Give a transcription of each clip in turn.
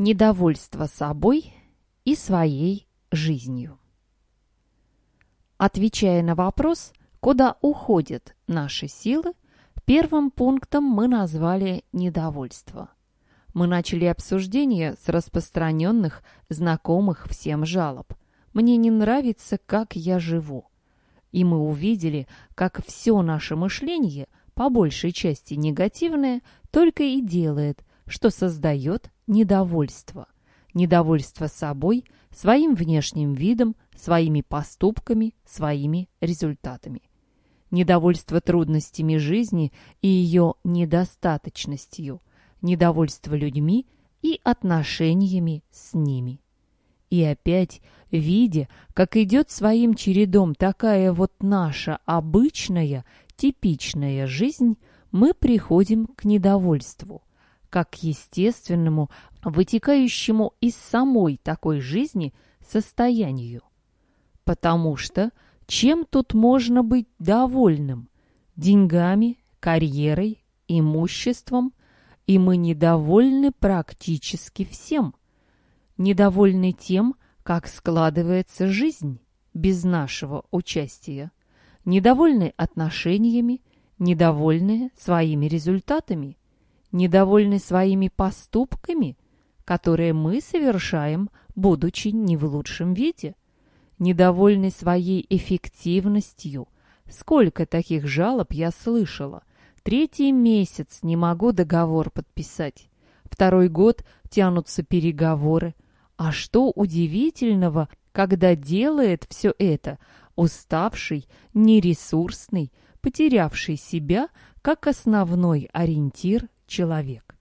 Недовольство собой и своей жизнью. Отвечая на вопрос, куда уходят наши силы, первым пунктом мы назвали недовольство. Мы начали обсуждение с распространенных, знакомых всем жалоб. Мне не нравится, как я живу. И мы увидели, как все наше мышление, по большей части негативное, только и делает, что создает недовольство. Недовольство собой, своим внешним видом, своими поступками, своими результатами. Недовольство трудностями жизни и ее недостаточностью. Недовольство людьми и отношениями с ними. И опять, видя, как идет своим чередом такая вот наша обычная, типичная жизнь, мы приходим к недовольству как естественному, вытекающему из самой такой жизни состоянию. Потому что чем тут можно быть довольным? Деньгами, карьерой, имуществом? И мы недовольны практически всем. Недовольны тем, как складывается жизнь без нашего участия. Недовольны отношениями, недовольны своими результатами недовольны своими поступками, которые мы совершаем, будучи не в лучшем виде, недовольны своей эффективностью. Сколько таких жалоб я слышала. Третий месяц не могу договор подписать. Второй год тянутся переговоры. А что удивительного, когда делает все это уставший, нересурсный, потерявший себя как основной ориентир человек.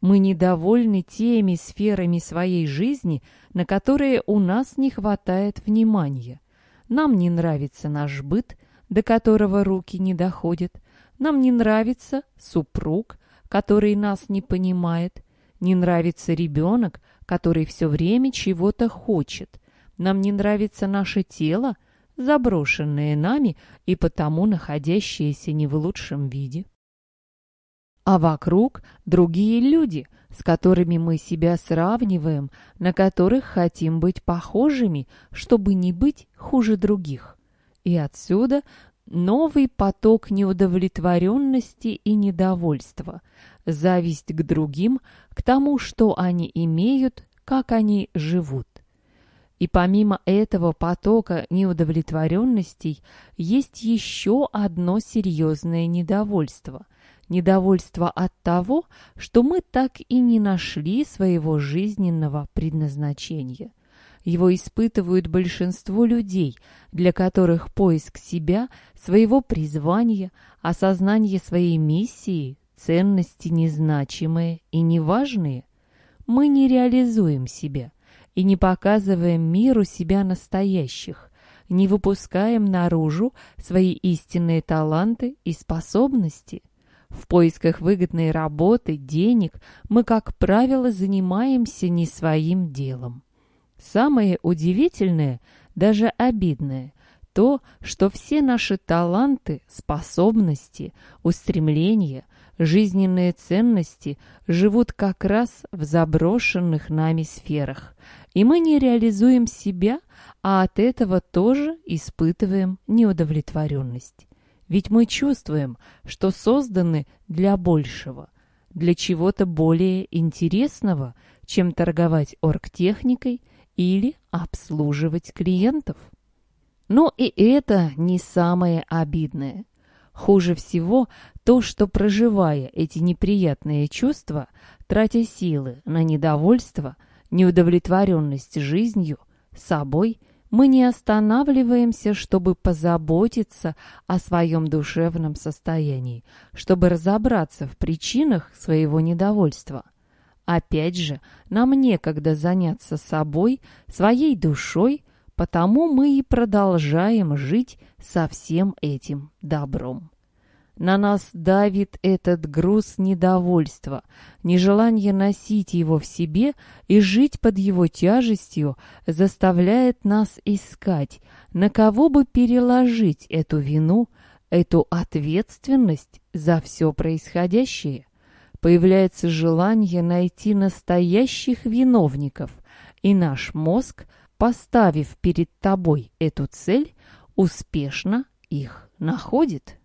Мы недовольны теми сферами своей жизни, на которые у нас не хватает внимания. Нам не нравится наш быт, до которого руки не доходят. Нам не нравится супруг, который нас не понимает. Не нравится ребенок, который все время чего-то хочет. Нам не нравится наше тело, заброшенное нами и потому находящееся не в лучшем виде а вокруг другие люди, с которыми мы себя сравниваем, на которых хотим быть похожими, чтобы не быть хуже других. И отсюда новый поток неудовлетворенности и недовольства, зависть к другим, к тому, что они имеют, как они живут. И помимо этого потока неудовлетворенностей есть еще одно серьезное недовольство – недовольство от того, что мы так и не нашли своего жизненного предназначения. Его испытывают большинство людей, для которых поиск себя, своего призвания, осознание своей миссии, ценности незначимые и неважные. Мы не реализуем себя и не показываем миру себя настоящих, не выпускаем наружу свои истинные таланты и способности – в поисках выгодной работы, денег мы, как правило, занимаемся не своим делом. Самое удивительное, даже обидное, то, что все наши таланты, способности, устремления, жизненные ценности живут как раз в заброшенных нами сферах, и мы не реализуем себя, а от этого тоже испытываем неудовлетворенность. Ведь мы чувствуем, что созданы для большего, для чего-то более интересного, чем торговать оргтехникой или обслуживать клиентов. Но и это не самое обидное. Хуже всего то, что проживая эти неприятные чувства, тратя силы на недовольство, неудовлетворенность жизнью, собой мы не останавливаемся, чтобы позаботиться о своем душевном состоянии, чтобы разобраться в причинах своего недовольства. Опять же, нам некогда заняться собой, своей душой, потому мы и продолжаем жить со всем этим добром. На нас давит этот груз недовольства, нежелание носить его в себе и жить под его тяжестью заставляет нас искать, на кого бы переложить эту вину, эту ответственность за все происходящее. появляется желание найти настоящих виновников, и наш мозг, поставив перед тобой эту цель, успешно их находит.